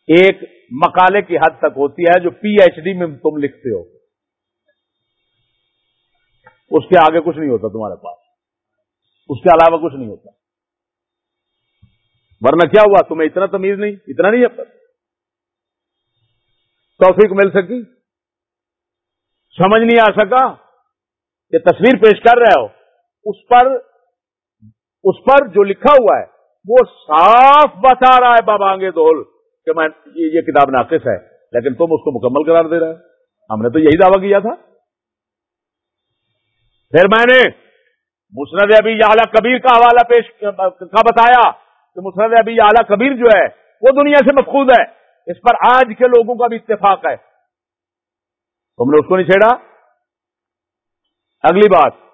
ایک مقالے کی حد تک ہوتی ہے جو پی ایچ ڈی میں تم لکھتے ہو۔ اس کے آگے کچھ نہیں ہوتا تمہارے پاس۔ اس کے علاوہ کچھ نہیں ہوتا۔ ورنہ کیا ہوا؟ تمہیں اتنا تمیز نہیں؟ اتنا نہیں ہے توفیق مل سکی؟ سمجھ نہیں آ سکا کہ تصویر پیش کر رہے ہو۔ اس پر اس پر جو لکھا ہوا ہے، وہ صاف بتا رہا ہے بابا آگے دول کہ میں، یہ کتاب ناقص ہے، لیکن تم اس کو مکمل قرار دے رہے ہم نے تو یہی دعویٰ کیا تھا۔ پھر میں نے مسرد ابھی اعلی کبیر کا حوالہ پیش کا بتایا کہ مسرد ابھی اعلی کبیر جو ہے، وہ دنیا سے مفقود ہے۔ اس پر آج کے لوگوں کا بھی اتفاق ہے۔ تم نے اس کو نہیں چھیڑا؟ اگلی بات۔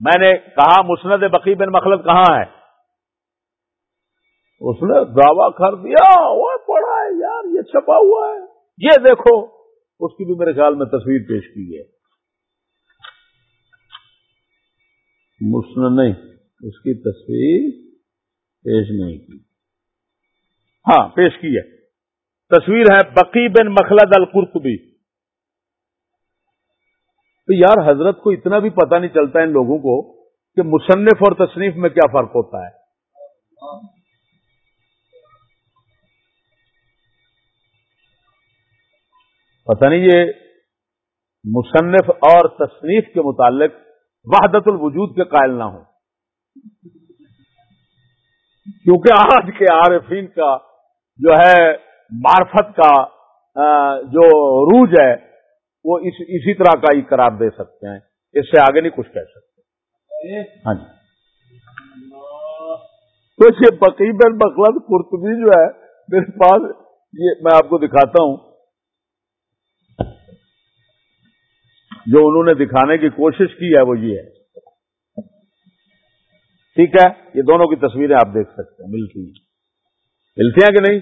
میں نے کہا مسند بقی بن مخلط کہاں ہے؟ اس نے دعویٰ کر دیا، وہ پڑا ہے یار، یہ چھپا ہوا ہے۔ یہ دیکھو، اس کی بھی میرے خیال میں تصویر پیش کی ہے۔ مسن نہیں، اس کی تصویر پیش نہیں کی۔ ہاں پیش کی ہے۔ تصویر ہے بقی بن مخلد القرطبی۔ تو یار حضرت کو اتنا بھی پتہ نہیں چلتا ان لوگوں کو کہ مصنف اور تصنیف میں کیا فرق ہوتا ہے۔ پتہ نہیں یہ مصنف اور تصنیف کے متعلق وحدت الوجود کے قائل نہ ہوں۔ کیونکہ آج کے عارفین کا جو ہے معرفت کا جو روج ہے وہ اس، اسی طرح کا ہی قرار دے سکتے ہیں، اس سے آگے نہیں کچھ کہہ سکتے۔ ہاں جی۔ تو یہ بقیبر مخلد قرطبی جو ہے، میرے پاس یہ میں آپ کو دکھاتا ہوں۔ جو انہوں نے دکھانے کی کوشش کی ہے، وہ یہ ہے۔ ٹھیک ہے؟ یہ دونوں کی تصویریں آپ دیکھ سکتے ہیں، ملتی ہیں۔ ملتی ہیں کہ نہیں؟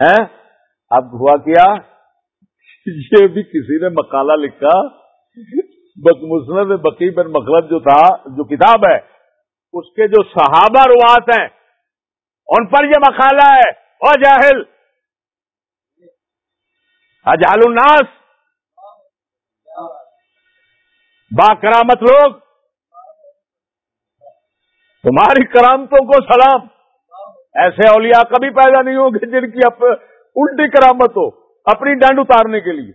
ہے اب ہوا کیا؟ یہ بھی کسی نے مقالہ لکھا مسند بقی بن مخلب جو تھا، جو کتاب ہے، اس کے جو صحابہ روات ہیں، ان پر یہ مقالہ ہے اور جاہل اجال الناس با کرامت لوگ، تمہاری کرامتوں کو سلام. ایسے اولیاء کبھی پیدا نہیں ہوں گے جن کی الٹی کرامت ہو۔ اپنی ڈنڈ اتارنے کے لیے۔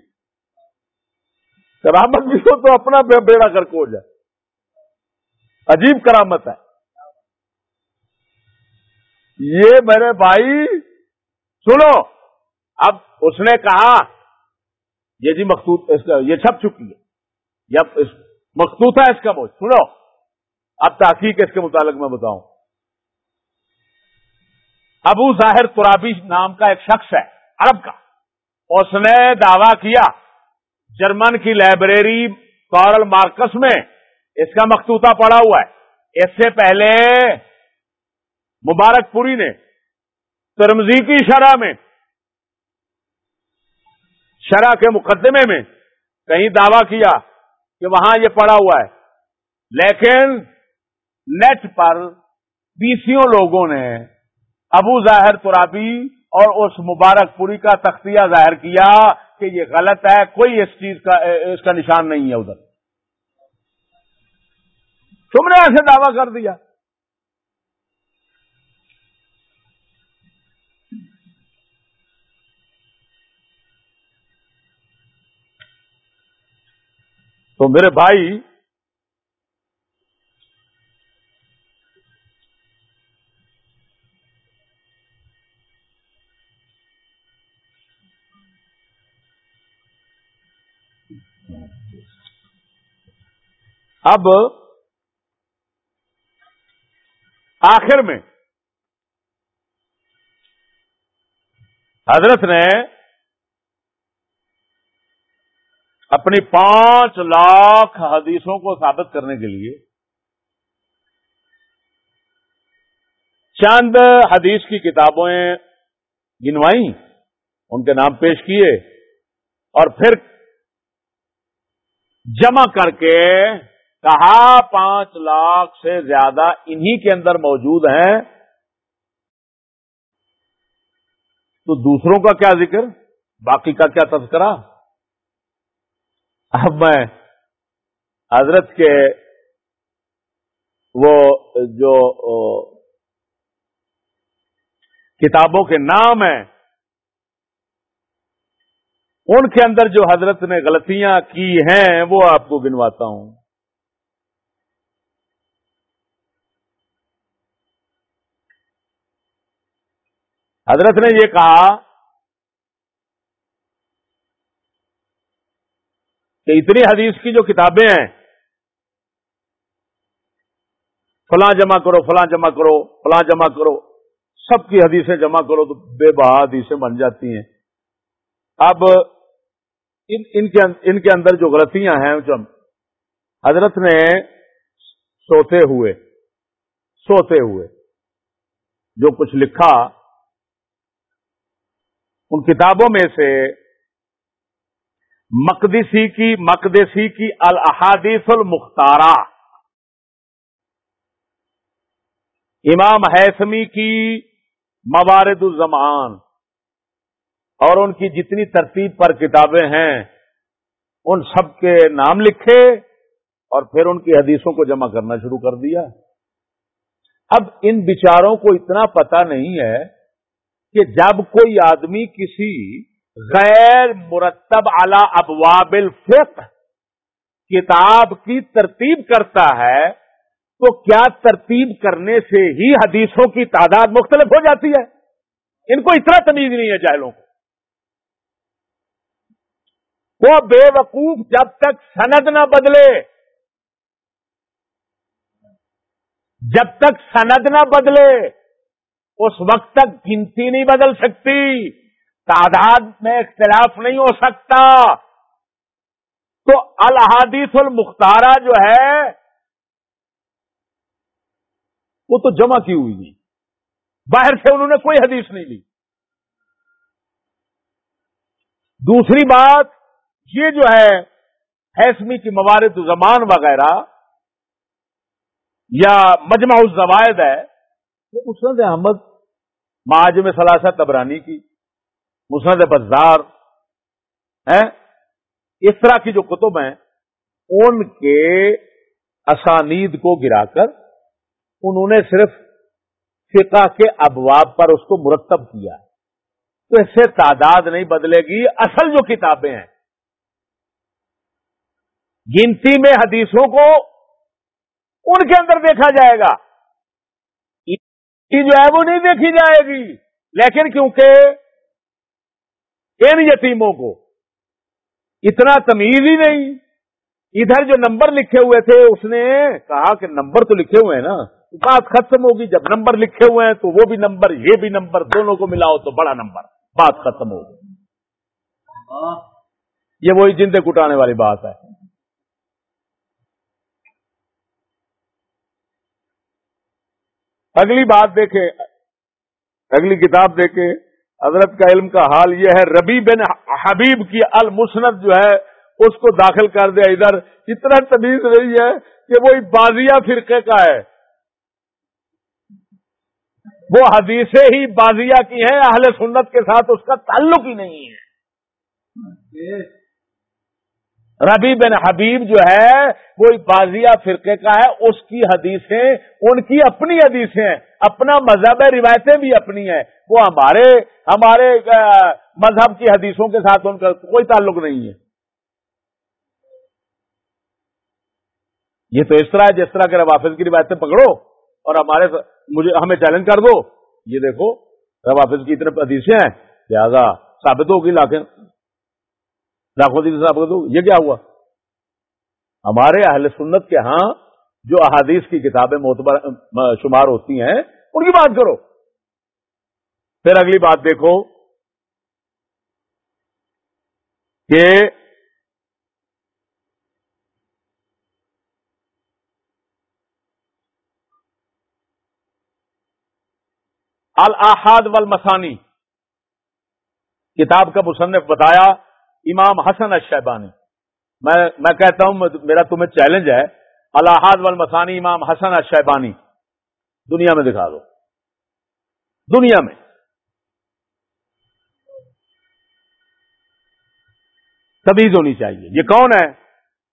کرامت بھی ہو تو اپنا بیڑا کر کے ہو جائے۔ عجیب کرامت ہے۔ یہ میرے بھائی، سنو، اب اس نے کہا، یہ جی مختوط اس کا یہ چھپ چکی ہے۔ یا مختوط ہے اس کا بوجھ سنو، اب تحقیق اس کے متعلق میں بتاؤں۔ ابو ظاہر ترابی نام کا ایک شخص ہے، عرب کا۔ اس نے دعویٰ کیا جرمن کی لائبریری کارل مارکس میں۔ اس کا مختوطہ پڑا ہوا ہے۔ اس سے پہلے مبارک پوری نے ترمزی کی شرح میں، شرح کے مقدمے میں کہیں دعویٰ کیا کہ وہاں یہ پڑا ہوا ہے۔ لیکن نیٹ پر بیسوں لوگوں نے ابو ظاہر ترابی اور اس مبارک پوری کا تختیہ ظاہر کیا کہ یہ غلط ہے، کوئی اس چیز کا، اس کا نشان نہیں ہے ادھر۔ تم نے ایسے دعویٰ کر دیا۔ تو میرے بھائی اب آخر میں حضرت نے اپنی پانچ لاکھ حدیثوں کو ثابت کرنے کے لیے چند حدیث کی کتابیں گنوائی ان کے نام پیش کیے اور پھر جمع کر کے کہا پانچ لاکھ سے زیادہ انہی کے اندر موجود ہیں۔ تو دوسروں کا کیا ذکر؟ باقی کا کیا تذکرہ؟ اب میں حضرت کے وہ جو کتابوں کے نام ہیں، ان کے اندر جو حضرت نے غلطیاں کی ہیں، وہ آپ کو گنواتا ہوں۔ حضرت نے یہ کہا کہ اتنی حدیث کی جو کتابیں ہیں، فلاں جمع کرو، فلاں جمع کرو، فلاں جمع کرو، سب کی حدیثیں جمع کرو تو بے بہا حدیثیں بن جاتی ہیں۔ اب ان ان کے ان کے اندر جو غلطیاں ہیں، جو حضرت نے سوتے ہوئے سوتے ہوئے جو کچھ لکھا ان کتابوں میں سے مقدسی کی مقدسی کی الحادیث المختارہ۔ امام حیثمی کی موارد الزمان اور ان کی جتنی ترتیب پر کتابیں ہیں، ان سب کے نام لکھے اور پھر ان کی حدیثوں کو جمع کرنا شروع کر دیا۔ اب ان بچاروں کو اتنا پتا نہیں ہے کہ جب کوئی آدمی کسی غیر مرتب اعلی ابواب الفقہ کتاب کی ترتیب کرتا ہے، تو کیا ترتیب کرنے سے ہی حدیثوں کی تعداد مختلف ہو جاتی ہے؟ ان کو اتنا تمیز نہیں ہے جہلوں کو۔ وہ بے وقوف جب تک سند نہ بدلے۔ جب تک سند نہ بدلے اس وقت تک گنتی نہیں بدل سکتی۔ تعداد میں اختلاف نہیں ہو سکتا۔ تو الحادیث المختارہ جو ہے، وہ تو جمع کی ہوئی نہیں باہر سے انہوں نے کوئی حدیث نہیں لی۔ دوسری بات یہ جو ہے، حیثمی کی موارد زمان وغیرہ یا مجمع الزوائد ہے، وہ مسند احمد معاجم ثلاثہ تبرانی کی، مسند بزار اس طرح کی جو کتب ہیں، ان کے اسانید کو گرا کر انہوں نے صرف فقہ کے ابواب پر اس کو مرتب کیا تو اس سے تعداد نہیں بدلے گی، اصل جو کتابیں ہیں۔ گنتی میں حدیثوں کو ان کے اندر دیکھا جائے گا۔ جو ہے وہ نہیں دیکھی جائے گی۔ لیکن کیونکہ ان یتیموں کو اتنا تمیز ہی نہیں۔ ادھر جو نمبر لکھے ہوئے تھے، اس نے کہا کہ نمبر تو لکھے ہوئے ہیں نا۔ بات ختم ہوگی، جب نمبر لکھے ہوئے ہیں تو وہ بھی نمبر، یہ بھی نمبر، دونوں کو ملاؤ تو بڑا نمبر۔ بات ختم ہوگی۔ یہ وہی جندے کٹانے والی بات ہے۔ اگلی بات دیکھیں، اگلی کتاب دیکھیں، حضرت کا علم کا حال یہ ہے، ربی بن حبیب کی المسند جو ہے، اس کو داخل کر دیا ادھر۔ اتنا تمیز رہی ہے کہ وہ بازیا فرقے کا ہے۔ وہ حدیثیں ہی بازیا کی ہیں، اہل سنت کے ساتھ اس کا تعلق ہی نہیں ہے۔ ربی بن حبیب جو ہے، وہ بازیا فرقے کا ہے، اس کی حدیثیں، ان کی اپنی حدیثیں ہیں اپنا مذہب ہے روایتیں بھی اپنی ہیں۔ وہ ہمارے ہمارے مذہب کی حدیثوں کے ساتھ ان کا کوئی تعلق نہیں ہے۔ یہ تو اس طرح ہے، جس طرح کے روافظ کی روایتیں پکڑو اور ہمارے مجھے، ہمیں چیلنج کر دو۔ یہ دیکھو روافظ کی اتنے حدیثیں ہیں، لہذا ثابت ہوگی لاکھیں لاکھوں ثابت ہوگی یہ کیا ہوا؟ ہمارے اہل سنت کے ہاں جو احادیث کی کتابیں معتبر، شمار ہوتی ہیں، ان کی بات کرو۔ پھر اگلی بات دیکھو کہ الحاد والمسانی کتاب کا مصنف بتایا امام حسن الشیبانی۔ میں میں کہتا ہوں، میرا تمہیں چیلنج ہے۔ الحاد والمسانی امام حسن الشیبانی۔ دنیا میں دکھا دو۔ دنیا میں۔ تبیز ہونی چاہیے۔ یہ کون ہے؟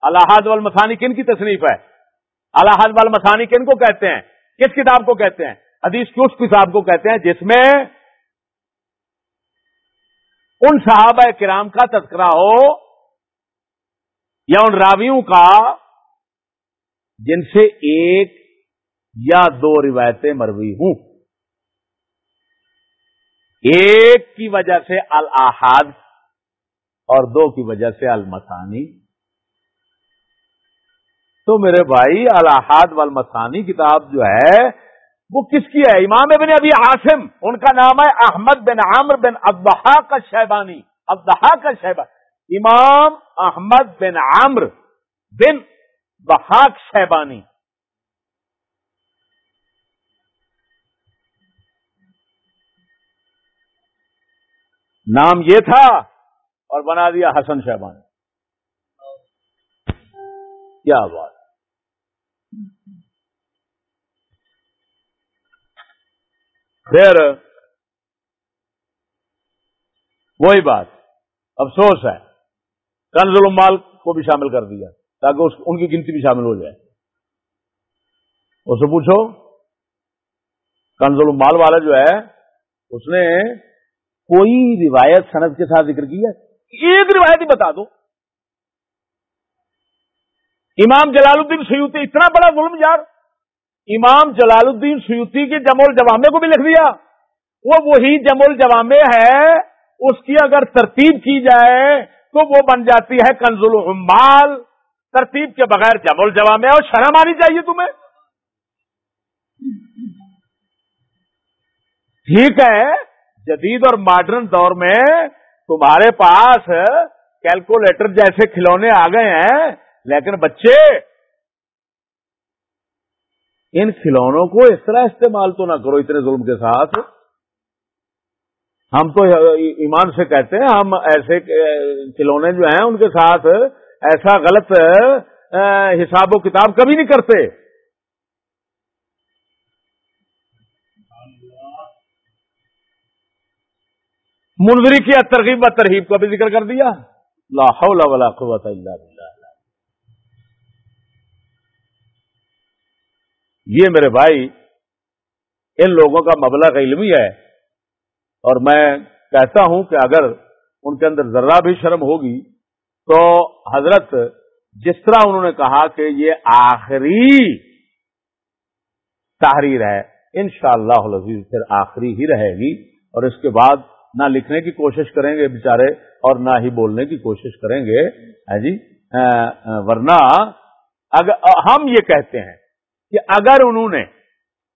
الحاد والمسانی کن کی تصنیف ہے؟ الحاد والمسانی کن کو کہتے ہیں؟ کس کتاب کو کہتے ہیں؟ حدیث کی اس کتاب کو کہتے ہیں جس میں ان صحابہ کرام کا تذکرہ ہو یا ان راویوں کا جن سے ایک یا دو روایتیں مروی ہوں۔ ایک کی وجہ سے الحاد اور دو کی وجہ سے المسانی تو میرے بھائی الحاد والمسانی کتاب جو ہے وہ کس کی ہے؟ امام ابن ابھی عاصم، ان کا نام ہے احمد بن عامر بن ابہا کا شہبانی ابہا کا شہبانی امام احمد بن عامر بن بحاق شہبانی نام یہ تھا اور بنا دیا حسن شہبانی کیا بات۔ پھر وہی بات، افسوس ہے کنز المال کو بھی شامل کر دیا، تاکہ اس، ان کی گنتی بھی شامل ہو جائے۔ اس سے پوچھو کنز المال والا جو ہے، اس نے کوئی روایت صنعت کے ساتھ ذکر کیا ایک روایت ہی بتا دو۔ امام جلال الدین سیوتی اتنا بڑا ظلم یار امام جلال الدین سیوتی کے جمول جوامے کو بھی لکھ دیا۔ وہ وہی جمول جوامے ہے، اس کی اگر ترتیب کی جائے تو وہ بن جاتی ہے کنزل العمال۔ ترتیب کے بغیر جمول جوامے اور شرم آنی چاہیے تمہیں۔ ٹھیک ہے، جدید اور ماڈرن دور میں تمہارے پاس کیلکولیٹر جیسے کھلونے آ گئے ہیں، لیکن بچے ان کھلونوں کو اس طرح استعمال تو نہ کرو اتنے ظلم کے ساتھ۔ ہم تو ایمان سے کہتے ہیں، ہم ایسے کھلونے جو ہیں ان کے ساتھ ایسا غلط حساب و کتاب کبھی نہیں کرتے۔ منظری کی ترغیب و ترغیب کا بھی ذکر کر دیا۔ لا حول ولا قوت الا باللہ۔ یہ میرے بھائی، ان لوگوں کا مبلغ علمی ہے۔ اور میں کہتا ہوں کہ اگر ان کے اندر ذرہ بھی شرم ہوگی، تو حضرت جس طرح انہوں نے کہا کہ یہ آخری تحریر ہے ان شاء اللہ پھر آخری ہی رہے گی۔ اور اس کے بعد نہ لکھنے کی کوشش کریں گے بےچارے اور نہ ہی بولنے کی کوشش کریں گے۔ ہاں جی؟ ورنہ اگر ہم یہ کہتے ہیں کہ اگر انہوں نے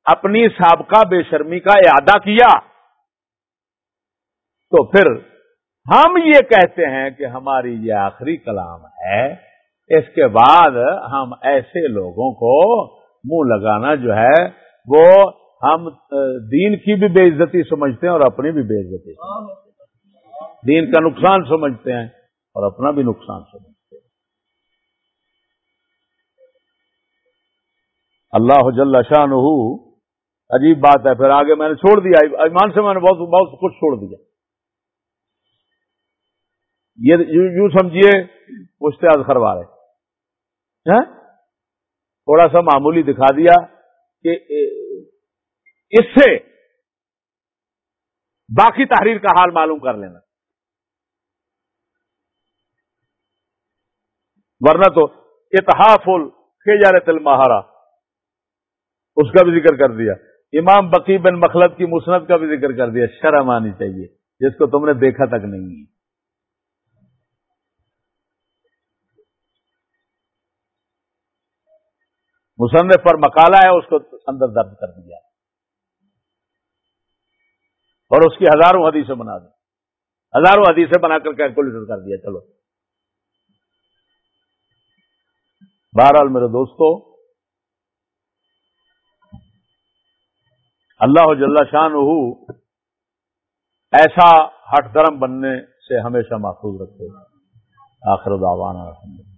اپنی سابقہ بے شرمی کا اعادہ کیا، تو پھر ہم یہ کہتے ہیں کہ ہماری یہ آخری کلام ہے، اس کے بعد ہم ایسے لوگوں کو منہ لگانا جو ہے، وہ ہم دین کی بھی بے عزتی سمجھتے ہیں اور اپنی بھی بے عزتی دین کا نقصان سمجھتے ہیں اور اپنا بھی نقصان سمجھتے ہیں۔ اللہ جل شان عجیب بات ہے، پھر آگے میں نے چھوڑ دیا، ایمان سے میں نے بہت بہت کچھ چھوڑ دیا۔ یہ یوں سمجھیے پوچھتے خروا رہے ہاں؟ تھوڑا سا معمولی دکھا دیا کہ اس سے باقی تحریر کا حال معلوم کر لینا۔ ورنہ تو اتحاف الخار تل مہارا اس کا بھی ذکر کر دیا۔ امام بقی بن مخلت کی مسنت کا بھی ذکر کر دیا۔ شرم آنی چاہیے، جس کو تم نے دیکھا تک نہیں ہے۔ مصنف پر مکالا ہے، اس کو اندر درد کر دیا۔ اور اس کی ہزاروں حدیثیں بنا دی ہزاروں حدیثیں بنا کر کیلکولیٹر کر دیا۔ چلو۔ بہرحال میرے دوستو اللہ جل شان ایسا ہٹ درم بننے سے ہمیشہ محفوظ رکھے۔ آخر دعوانا الحمد